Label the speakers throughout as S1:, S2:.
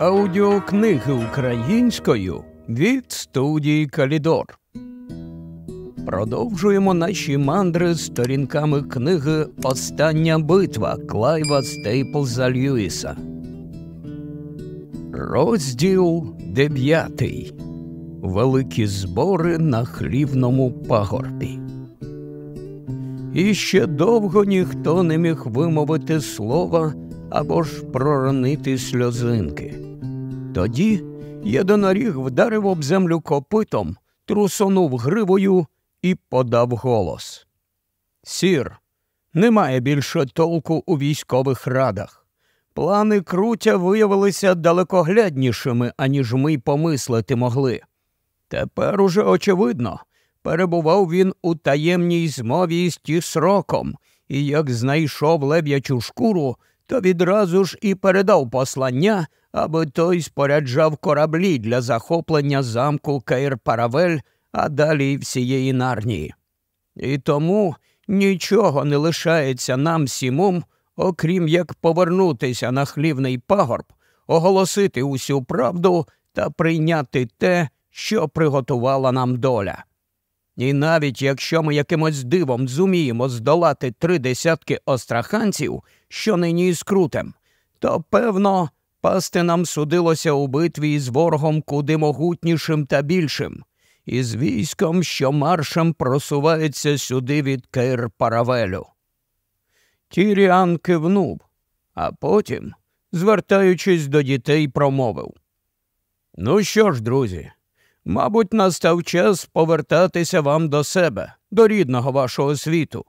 S1: Аудіокниги українською від студії Калідор. Продовжуємо наші мандри сторінками книги Остання битва Клайва Стейплза Льюіса. Розділ дев'ятий. Великі збори на хлівному пагорбі. І ще довго ніхто не міг вимовити слова або ж проронити сльозинки. Тоді єдиноріг вдарив об землю копитом, трусонув гривою і подав голос. Сір, немає більше толку у військових радах. Плани крутя виявилися далекогляднішими, аніж ми й помислити могли. Тепер уже очевидно, перебував він у таємній змові з тісроком, і як знайшов леб'ячу шкуру, то відразу ж і передав послання, аби той споряджав кораблі для захоплення замку Кейр Паравель, а далі й всієї нарнії. І тому нічого не лишається нам сімом, окрім як повернутися на хлівний пагорб, оголосити усю правду та прийняти те, що приготувала нам доля. І навіть якщо ми якимось дивом зуміємо здолати три десятки остраханців, що нині з то певно пасти нам судилося у битві із ворогом куди могутнішим та більшим, із військом, що маршем просувається сюди від Кейр Паравелю. Тіріан кивнув, а потім, звертаючись до дітей, промовив Ну що ж, друзі, Мабуть, настав час повертатися вам до себе, до рідного вашого світу.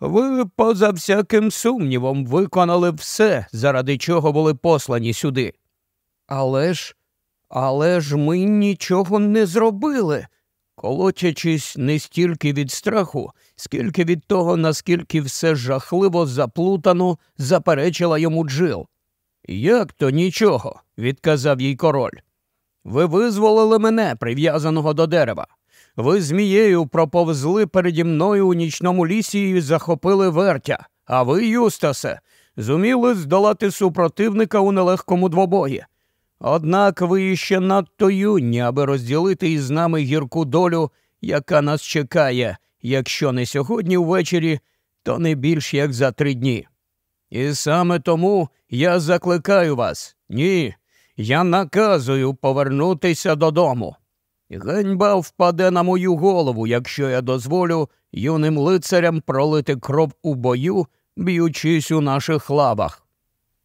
S1: Ви, поза всяким сумнівом, виконали все, заради чого були послані сюди. Але ж, але ж ми нічого не зробили, колотячись не стільки від страху, скільки від того, наскільки все жахливо заплутано, заперечила йому Джил. Як то нічого, відказав їй король. Ви визволили мене, прив'язаного до дерева. Ви змією проповзли переді мною у нічному лісі і захопили вертя, а ви, Юстасе, зуміли здолати супротивника у нелегкому двобої. Однак ви ще надто юні, аби розділити із нами гірку долю, яка нас чекає, якщо не сьогодні ввечері, то не більш як за три дні. І саме тому я закликаю вас ні, я наказую повернутися додому. Ганьба впаде на мою голову, якщо я дозволю юним лицарям пролити кров у бою, б'ючись у наших лавах.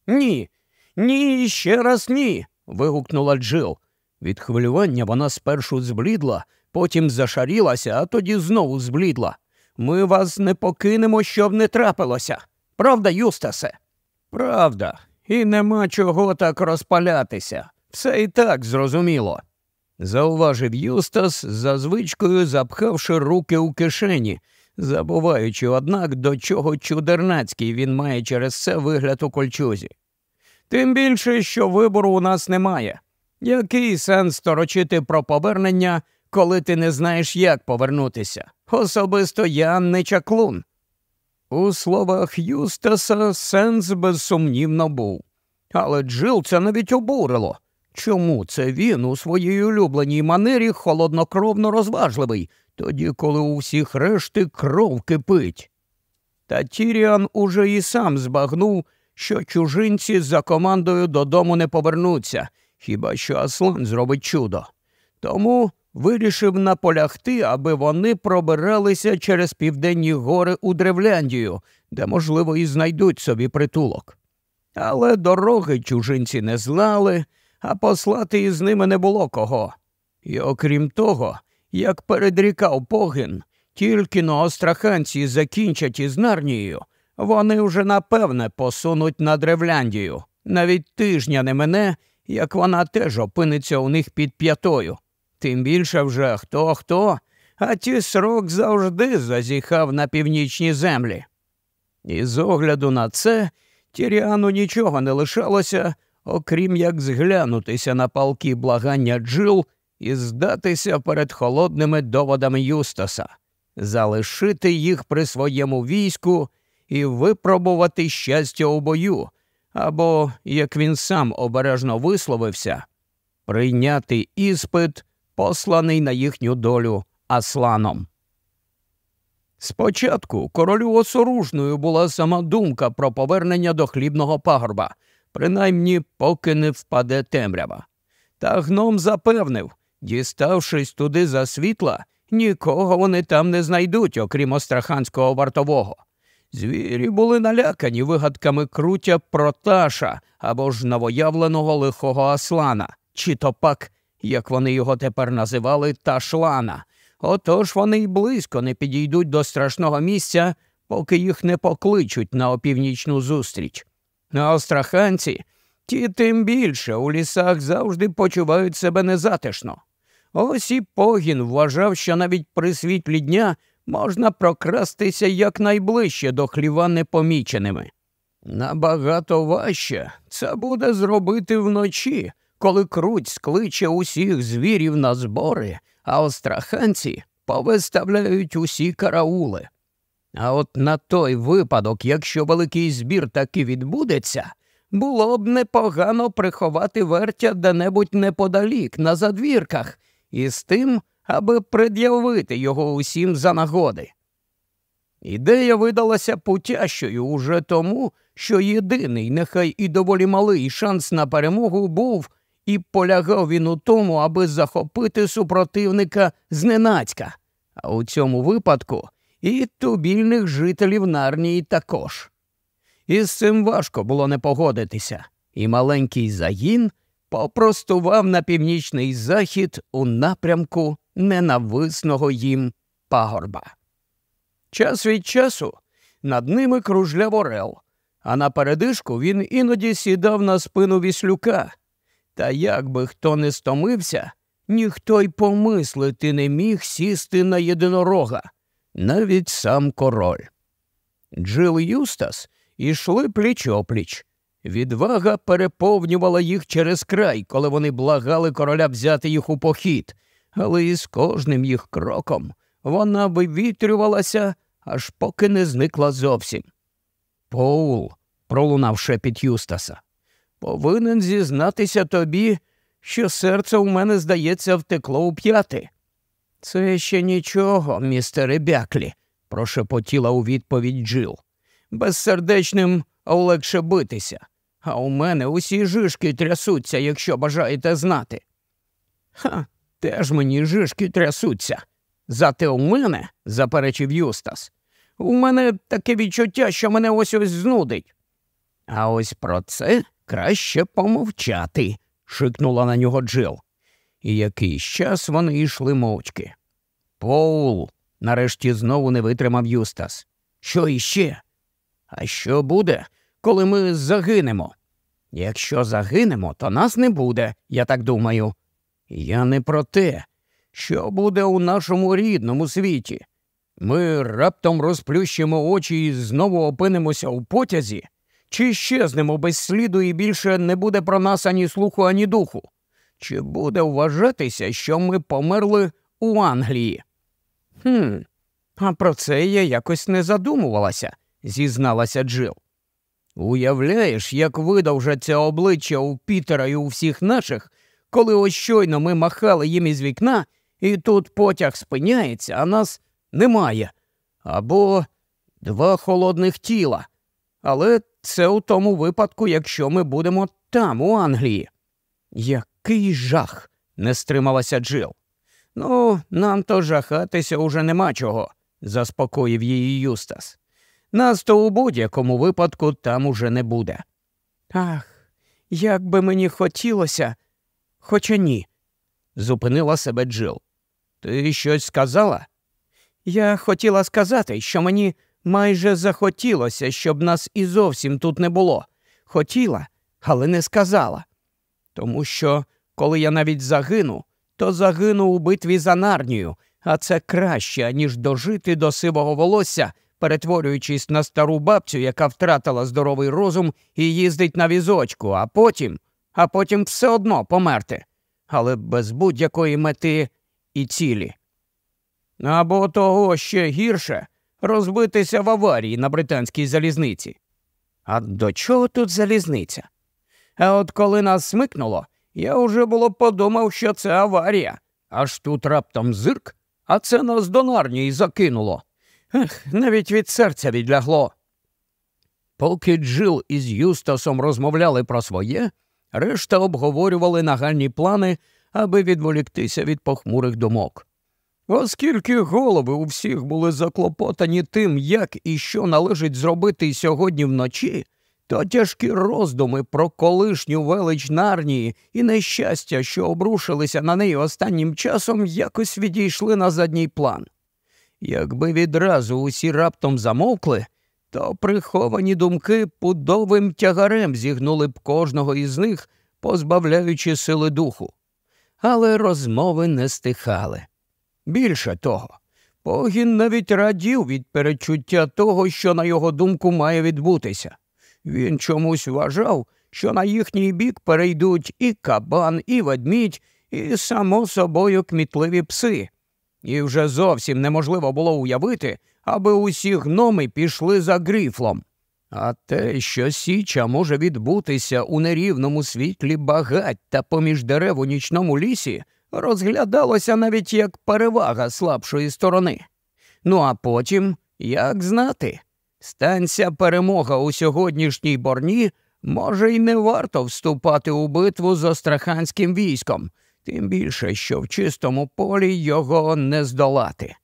S1: Ні, ні, ще раз ні. вигукнула Джил. Від хвилювання вона спершу зблідла, потім зашарілася, а тоді знову зблідла. Ми вас не покинемо, щоб не трапилося. Правда, Юстасе? Правда, і нема чого так розпалятися. Все і так зрозуміло. Зауважив Юстас, за звичкою запхавши руки у кишені, забуваючи, однак, до чого чудернацький він має через це вигляд у кольчузі. Тим більше, що вибору у нас немає. Який сенс торочити про повернення, коли ти не знаєш, як повернутися? Особисто я не чаклун. У словах Юстаса сенс безсумнівно був. Але Джил це навіть обурило. Чому це він у своїй улюбленій манері холоднокровно розважливий, тоді, коли у всіх решти кров кипить? Та Тіріан уже і сам збагнув, що чужинці за командою додому не повернуться, хіба що Аслан зробить чудо. Тому вирішив наполягти, аби вони пробиралися через південні гори у Древляндію, де, можливо, і знайдуть собі притулок. Але дороги чужинці не знали, а послати із ними не було кого. І окрім того, як передрікав погін, тільки но остраханці закінчать із Нарнією, вони вже напевне посунуть на Древляндію. Навіть тижня не мене, як вона теж опиниться у них під п'ятою. Тим більше вже хто хто, а ті срок завжди зазіхав на північні землі. І з огляду на це Тіріану нічого не лишалося, окрім як зглянутися на палки благання Джил і здатися перед холодними доводами Юстаса, залишити їх при своєму війську і випробувати щастя у бою, або, як він сам обережно висловився, прийняти іспит, посланий на їхню долю Асланом. Спочатку королю осоружною була сама думка про повернення до хлібного пагорба, принаймні поки не впаде темрява. Та гном запевнив, діставшись туди за світла, нікого вони там не знайдуть, окрім остраханського вартового. Звірі були налякані вигадками крутя проташа або ж новоявленого лихого аслана, чи то пак, як вони його тепер називали, ташлана. Отож вони й близько не підійдуть до страшного місця, поки їх не покличуть на опівнічну зустріч. А остраханці ті тим більше у лісах завжди почувають себе незатишно. Ось і погін вважав, що навіть при світлі дня можна прокрастися якнайближче до хліва непоміченими. Набагато важче це буде зробити вночі, коли круть скличе усіх звірів на збори, а остраханці повиставляють усі караули. А от на той випадок, якщо великий збір таки відбудеться, було б непогано приховати вертя де-небудь неподалік, на задвірках, і з тим, аби пред'явити його усім за нагоди. Ідея видалася путящою уже тому, що єдиний, нехай і доволі малий шанс на перемогу був, і полягав він у тому, аби захопити супротивника зненацька, а у цьому випадку і тубільних жителів Нарнії також. І з цим важко було не погодитися, і маленький загін попростував на північний захід у напрямку ненависного їм пагорба. Час від часу над ними кружляв орел, а на передишку він іноді сідав на спину віслюка. Та як би хто не стомився, ніхто й помислити не міг сісти на єдинорога, навіть сам король. Джил Юстас ішли пліч опліч. Відвага переповнювала їх через край, коли вони благали короля взяти їх у похід, але із кожним їх кроком вона вивітрювалася, аж поки не зникла зовсім. Поул, пролунав шепіт Юстаса, повинен зізнатися тобі, що серце у мене, здається, втекло у п'яти. Це ще нічого, містере Бяклі, прошепотіла у відповідь Джил. Безсердечним легше битися, а у мене усі жишки трясуться, якщо бажаєте знати. Ха, теж мені жишки трясуться. Зате у мене, заперечив Юстас, у мене таке відчуття, що мене ось ось знудить. А ось про це краще помовчати, шикнула на нього Джил. І якийсь час вони йшли мовчки. Поул, нарешті знову не витримав Юстас. Що іще? А що буде, коли ми загинемо? Якщо загинемо, то нас не буде, я так думаю. Я не про те, що буде у нашому рідному світі. Ми раптом розплющимо очі і знову опинимося у потязі, чи щезнемо без сліду і більше не буде про нас ані слуху, ані духу? Чи буде вважатися, що ми померли у Англії? «Хм, А про це я якось не задумувалася, зізналася Джил. Уявляєш, як видовжаться обличчя у Пітера і у всіх наших, коли ось щойно ми махали їм із вікна, і тут потяг спиняється, а нас немає. Або два холодних тіла. Але це у тому випадку, якщо ми будемо там, у Англії. Який жах, не стрималася Джил. Ну, нам то жахатися уже нема чого, заспокоїв її Юстас. Нас то у будь-якому випадку там уже не буде. Ах, як би мені хотілося, хоча ні, зупинила себе Джил. Ти щось сказала? Я хотіла сказати, що мені майже захотілося, щоб нас і зовсім тут не було. Хотіла, але не сказала. Тому що, коли я навіть загину, то загину у битві за нарнію, а це краще, ніж дожити до сивого волосся, перетворюючись на стару бабцю, яка втратила здоровий розум і їздить на візочку, а потім, а потім все одно померти, але без будь-якої мети і цілі. Або того ще гірше розбитися в аварії на британській залізниці. А до чого тут залізниця? А от коли нас смикнуло, я вже було подумав, що це аварія. Аж тут раптом зирк, а це нас до нарнії закинуло. Ех, навіть від серця відлягло. Поки Джил із Юстасом розмовляли про своє, решта обговорювали нагальні плани, аби відволіктися від похмурих думок. Оскільки голови у всіх були заклопотані тим, як і що належить зробити сьогодні вночі, то тяжкі роздуми про колишню велич нарнії і нещастя, що обрушилися на неї останнім часом, якось відійшли на задній план. Якби відразу усі раптом замовкли, то приховані думки пудовим тягарем зігнули б кожного із них, позбавляючи сили духу. Але розмови не стихали. Більше того, Погін навіть радів від перечуття того, що, на його думку, має відбутися. Він чомусь вважав, що на їхній бік перейдуть і кабан, і ведмідь, і, само собою, кмітливі пси. І вже зовсім неможливо було уявити, аби усі гноми пішли за гріфлом. А те, що Січа може відбутися у нерівному світлі багать та поміж дерев у нічному лісі, розглядалося навіть як перевага слабшої сторони. Ну а потім, як знати, станція перемога у сьогоднішній борні може й не варто вступати у битву з остраханським військом, тим більше, що в чистому полі його не здолати.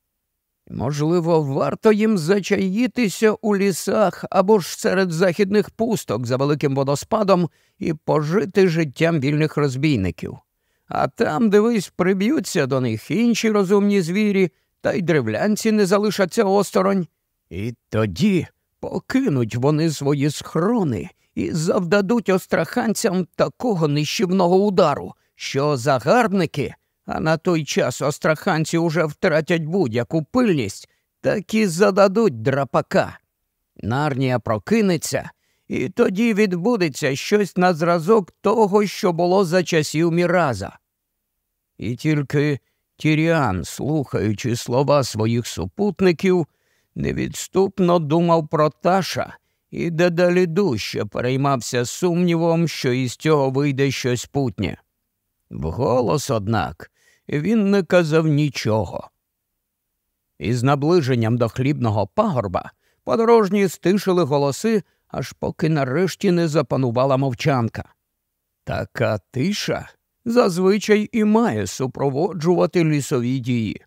S1: Можливо, варто їм зачаїтися у лісах або ж серед західних пусток за великим водоспадом і пожити життям вільних розбійників. А там, дивись, приб'ються до них інші розумні звірі, та й древлянці не залишаться осторонь. І тоді покинуть вони свої схрони і завдадуть остраханцям такого нищівного удару, що загарбники, а на той час остраханці уже втратять будь-яку пильність, так і зададуть драпака. Нарнія прокинеться, і тоді відбудеться щось на зразок того, що було за часів Міраза. І тільки Тіріан, слухаючи слова своїх супутників, невідступно думав про Таша і дедалі дужче переймався сумнівом, що із цього вийде щось путнє. Вголос, однак, він не казав нічого. Із наближенням до хлібного пагорба подорожні стишили голоси, аж поки нарешті не запанувала мовчанка. Така тиша зазвичай і має супроводжувати лісові дії.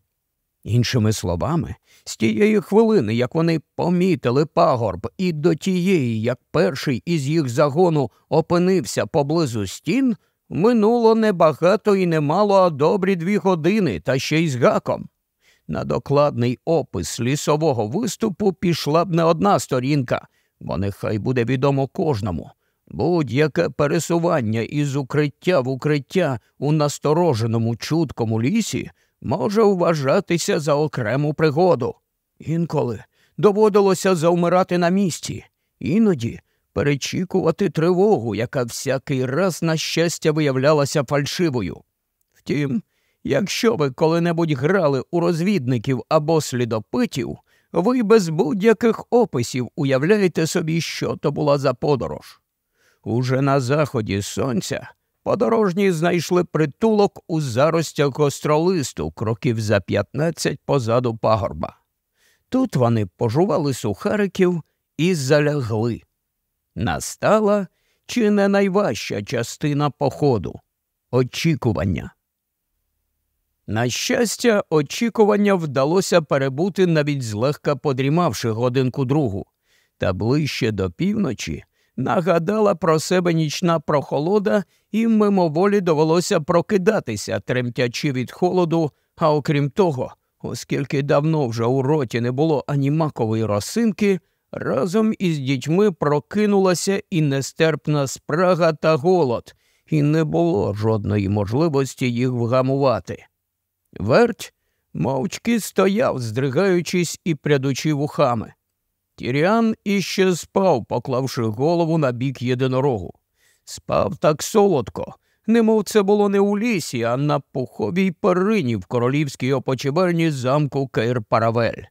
S1: Іншими словами, з тієї хвилини, як вони помітили пагорб, і до тієї, як перший із їх загону опинився поблизу стін, минуло небагато і немало, а добрі дві години, та ще й з гаком. На докладний опис лісового виступу пішла б не одна сторінка, бо нехай буде відомо кожному. Будь-яке пересування із укриття в укриття у настороженому чуткому лісі може вважатися за окрему пригоду. Інколи доводилося завмирати на місці, іноді перечікувати тривогу, яка всякий раз, на щастя, виявлялася фальшивою. Втім, якщо ви коли-небудь грали у розвідників або слідопитів, ви без будь-яких описів уявляєте собі, що то була за подорож. Уже на заході сонця подорожні знайшли притулок у заростях гостролисту кроків за 15 позаду пагорба. Тут вони пожували сухариків і залягли. Настала чи не найважча частина походу очікування. На щастя, очікування вдалося перебути навіть злегка подрімавши годинку другу, та ближче до півночі нагадала про себе нічна прохолода, і мимоволі довелося прокидатися, тремтячи від холоду, а окрім того, оскільки давно вже у роті не було ані макової росинки, разом із дітьми прокинулася і нестерпна спрага та голод, і не було жодної можливості їх вгамувати. Верть мовчки стояв, здригаючись і прядучи вухами. Тіріан іще спав, поклавши голову на бік єдинорогу. Спав так солодко, немов це було не у лісі, а на пуховій перині в королівській опочивальні замку Кейр Паравель.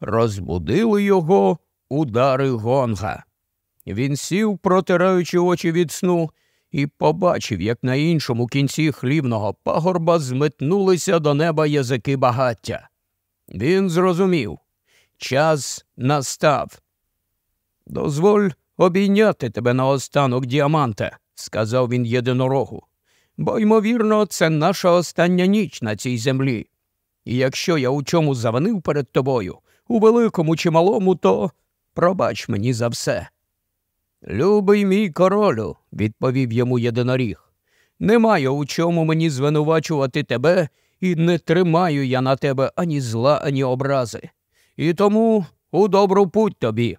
S1: Розбудили його удари гонга. Він сів, протираючи очі від сну, і побачив, як на іншому кінці хлібного пагорба зметнулися до неба язики багаття. Він зрозумів час настав. Дозволь обійняти тебе наостанок, діаманте, сказав він єдинорогу, бо, ймовірно, це наша остання ніч на цій землі. І якщо я у чому завинив перед тобою, у великому чи малому, то пробач мені за все. Любий мій королю, відповів йому єдиноріг, немає у чому мені звинувачувати тебе, і не тримаю я на тебе ані зла, ані образи. І тому у добру путь тобі.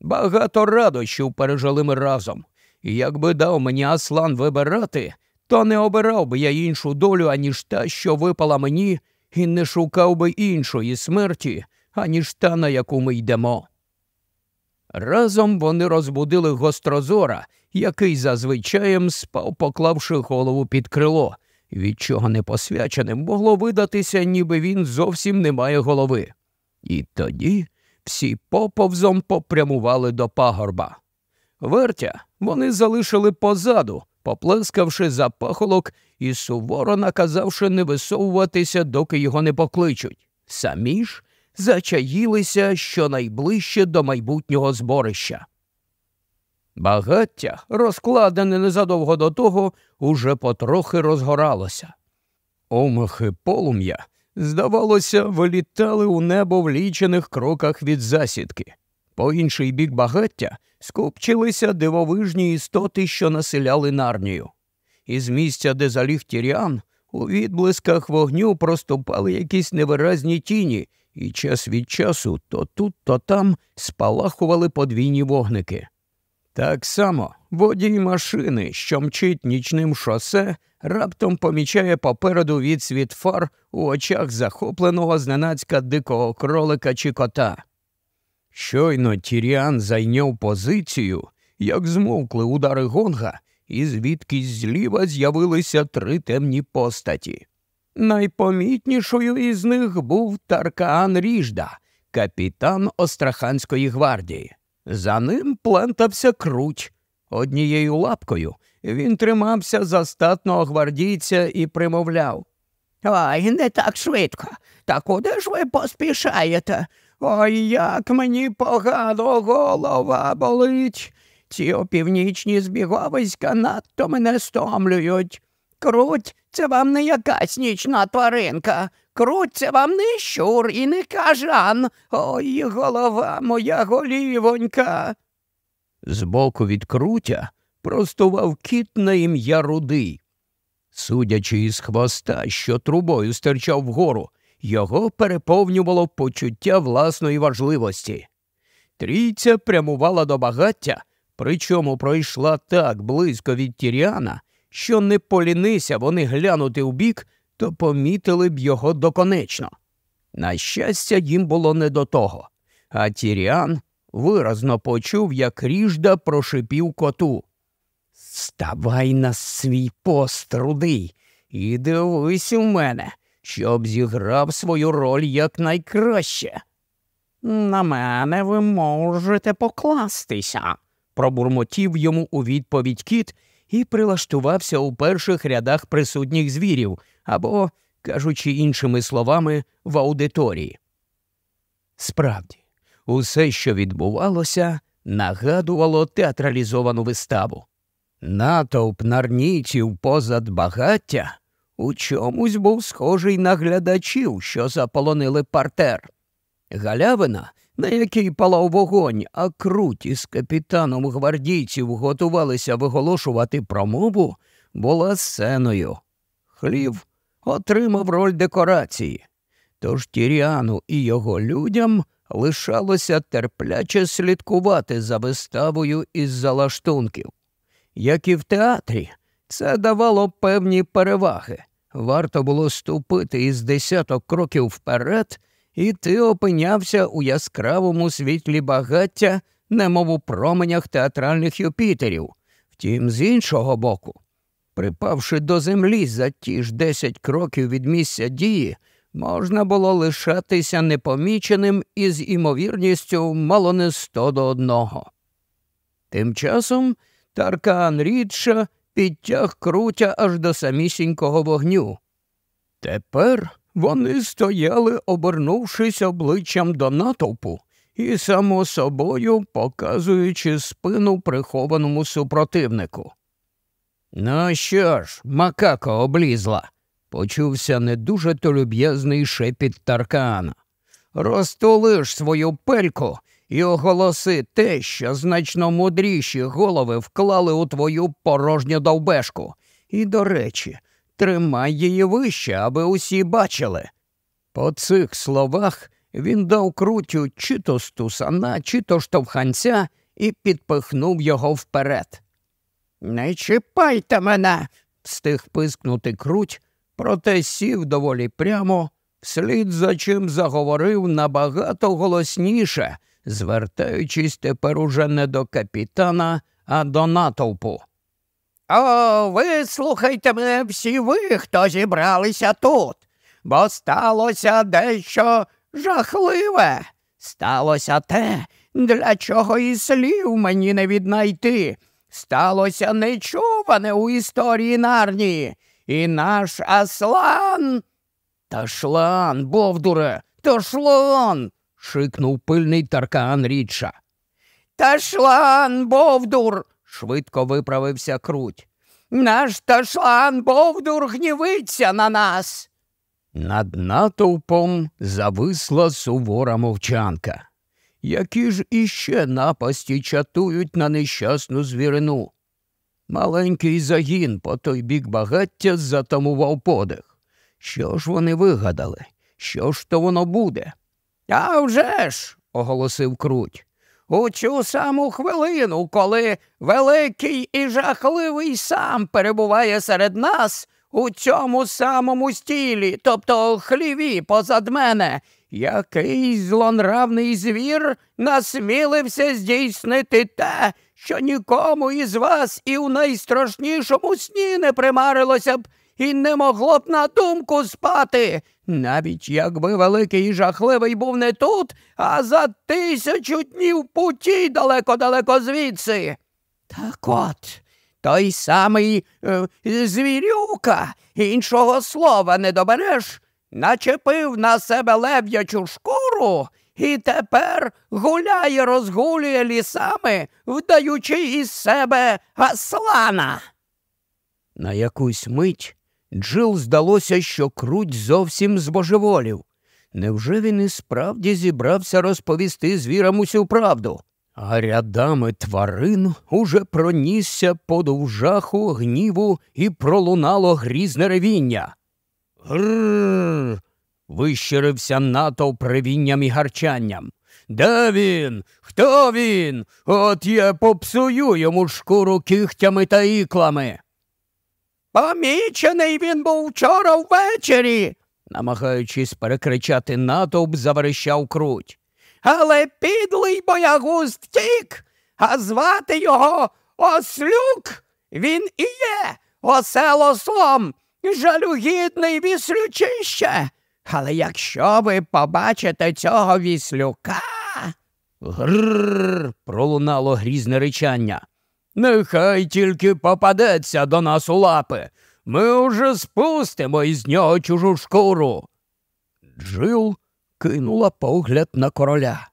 S1: Багато радощів пережили ми разом, і якби дав мені Аслан вибирати, то не обирав би я іншу долю, аніж та, що випала мені, і не шукав би іншої смерті, аніж та, на яку ми йдемо. Разом вони розбудили гострозора, який зазвичаєм спав, поклавши голову під крило, від чого непосвяченим могло видатися, ніби він зовсім не має голови. І тоді всі поповзом попрямували до пагорба. Вертя вони залишили позаду, поплескавши за пахолок і суворо наказавши не висовуватися, доки його не покличуть. Самі ж зачаїлися щонайближче до майбутнього зборища. Багаття, розкладене незадовго до того, уже потрохи розгоралося. Омахи полум'я, здавалося, вилітали у небо в лічених кроках від засідки. По інший бік багаття скупчилися дивовижні істоти, що населяли нарнію. Із місця, де заліг Тіріан, у відблисках вогню проступали якісь невиразні тіні, і час від часу то тут, то там спалахували подвійні вогники. Так само водій машини, що мчить нічним шосе, раптом помічає попереду відсвіт фар у очах захопленого зненацька дикого кролика чи кота. Щойно Тіріан зайняв позицію, як змовкли удари гонга, і звідкись зліва з'явилися три темні постаті. Найпомітнішою із них був Таркаан Ріжда, капітан Остраханської гвардії. За ним плентався круть. Однією лапкою він тримався за статного гвардійця і примовляв.
S2: Ой, не так швидко. Та куди ж ви поспішаєте? Ой, як мені погано голова болить. Ці опівнічні збіговиська надто мене стомлюють. Круть це вам не якась нічна тваринка. Круть це вам не щур і не кажан. Ой, голова моя голівонька.
S1: Збоку від крутя простував кіт на ім'я Рудий. Судячи із хвоста, що трубою стирчав вгору, його переповнювало почуття власної важливості. Трійця прямувала до багаття, причому пройшла так близько від Тіріана, що не полінися вони глянути вбік, то помітили б його доконечно. На щастя, їм було не до того, а Тіріан виразно почув, як ріжда прошипів коту. Ставай на свій пост, рудий, і дивись у мене, щоб зіграв свою роль якнайкраще.
S2: На мене ви можете покластися,
S1: пробурмотів йому у відповідь кіт і прилаштувався у перших рядах присутніх звірів або, кажучи іншими словами, в аудиторії. Справді, усе, що відбувалося, нагадувало театралізовану виставу. Натовп нарнійців позад багаття у чомусь був схожий на глядачів, що заполонили партер. Галявина, на якій палав вогонь, а круті з капітаном гвардійців готувалися виголошувати промову, була сценою. Хлів отримав роль декорації. Тож Тіріану і його людям лишалося терпляче слідкувати за виставою із залаштунків. Як і в театрі, це давало певні переваги. Варто було ступити із десяток кроків вперед, і ти опинявся у яскравому світлі багаття, немов у променях театральних Юпітерів. Втім, з іншого боку, припавши до землі за ті ж десять кроків від місця дії, можна було лишатися непоміченим із імовірністю мало не сто до одного. Тим часом Таркан рідша підтяг крутя аж до самісінького вогню. Тепер вони стояли, обернувшись обличчям до натовпу і, само собою, показуючи спину прихованому супротивнику. Ну що ж, макака облізла, почувся не дуже то люб'язний шепіт Таркана. Розтулиш свою пельку і оголоси те, що значно мудріші голови вклали у твою порожню довбешку. І, до речі, тримай її вище, аби усі бачили. По цих словах він дав крутю чи то стусана, чи то штовханця і підпихнув його вперед.
S2: Не чіпайте мене,
S1: встиг пискнути круть, проте сів доволі прямо, вслід за чим заговорив набагато голосніше, звертаючись тепер уже не до капітана, а до натовпу.
S2: О, вислухайте мене всі ви, хто зібралися тут, бо сталося дещо жахливе. Сталося те, для чого і слів мені не віднайти. Сталося нечуване у історії нарнії, і наш Аслан.
S1: Ташлан, Бовдуре, ташлан. Шикнув пильний Таркан Рідша.
S2: Ташлан, Бовдур,
S1: швидко виправився круть.
S2: Наш ташлан Бовдур гнівиться на нас.
S1: Над натовпом зависла сувора мовчанка. Які ж іще напасті чатують на нещасну звірину? Маленький загін по той бік багаття затамував подих. Що ж вони вигадали? Що ж то воно буде?
S2: «А вже ж!» – оголосив круть. У цю саму хвилину, коли великий і жахливий сам перебуває серед нас у цьому самому стілі, тобто хліві позад мене, який злонравний звір насмілився здійснити те, що нікому із вас і в найстрашнішому сні не примарилося б і не могло б на думку спати, навіть якби великий і жахливий був не тут, а за тисячу днів путі далеко-далеко звідси. Так от, той самий е, звірюка, іншого слова не добереш, начепив на себе лев'ячу шкуру і тепер гуляє, розгулює лісами, вдаючи із себе аслана.
S1: На якусь мить Джил здалося, що круть зовсім збожеволів. Невже він і справді зібрався розповісти звірам усю правду? А рядами тварин уже пронісся подув жаху, гніву і пролунало грізне ревіння. Грррр. вищерився натовп ревінням і гарчанням. Де він? Хто він? От я попсую йому шкуру кігтями та іклами.
S2: Помічений він був вчора ввечері,
S1: намагаючись перекричати натовп, заверещав круть.
S2: Але підлий боягуз втік, а звати його Ослюк. Він і є оселослом, жалюгідний віслючище. Але якщо ви побачите цього віслюка.
S1: Грррр. пролунало грізне речання. Нехай тільки попадеться до нас у лапи. Ми уже спустимо із нього чужу шкуру. Джил кинула погляд на короля.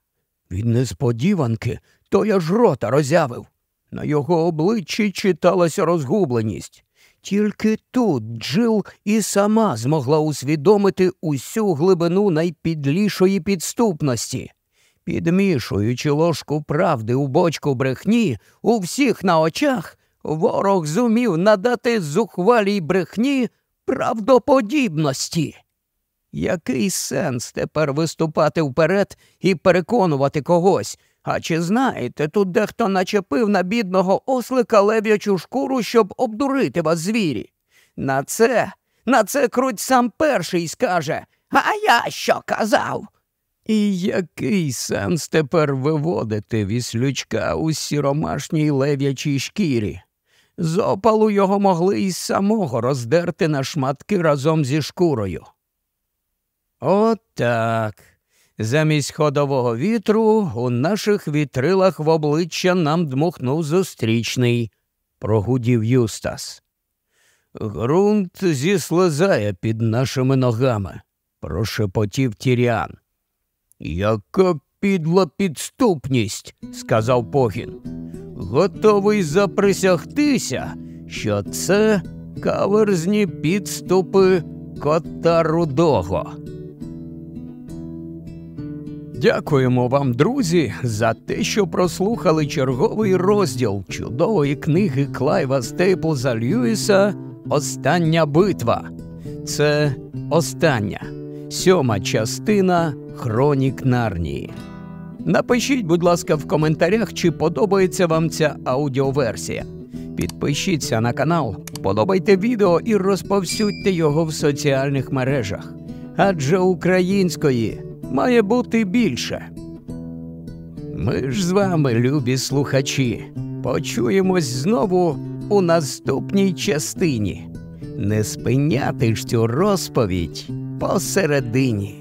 S1: Від несподіванки той аж рота роззявив. На його обличчі читалася розгубленість. Тільки тут Джил і сама змогла усвідомити усю глибину найпідлішої підступності. Підмішуючи ложку правди у бочку брехні, у всіх на очах ворог зумів надати зухвалій брехні правдоподібності. Який сенс тепер виступати вперед і переконувати когось? А чи знаєте, тут дехто начепив на бідного ослика лев'ячу шкуру, щоб обдурити вас звірі? На це, на це круть сам перший скаже, а я що казав? І який сенс тепер виводити віслючка у сіромашній лев'ячій шкірі? З опалу його могли із самого роздерти на шматки разом зі шкурою. Отак. Замість ходового вітру у наших вітрилах в обличчя нам дмухнув зустрічний, прогудів Юстас. Грунт зіслизає під нашими ногами, прошепотів Тіріан. Яка підла підступність, сказав Погін. Готовий заприсягтися, що це каверзні підступи кота рудого. Дякуємо вам, друзі, за те, що прослухали черговий розділ чудової книги Клайва Стейплза Льюіса Остання битва. Це остання, сьома частина Хронік Нарнії. Напишіть, будь ласка, в коментарях, чи подобається вам ця аудіоверсія. Підпишіться на канал, подобайте відео і розповсюдьте його в соціальних мережах. Адже української має бути більше. Ми ж з вами, любі слухачі, почуємось знову у наступній частині. Не спиняти ж цю розповідь посередині.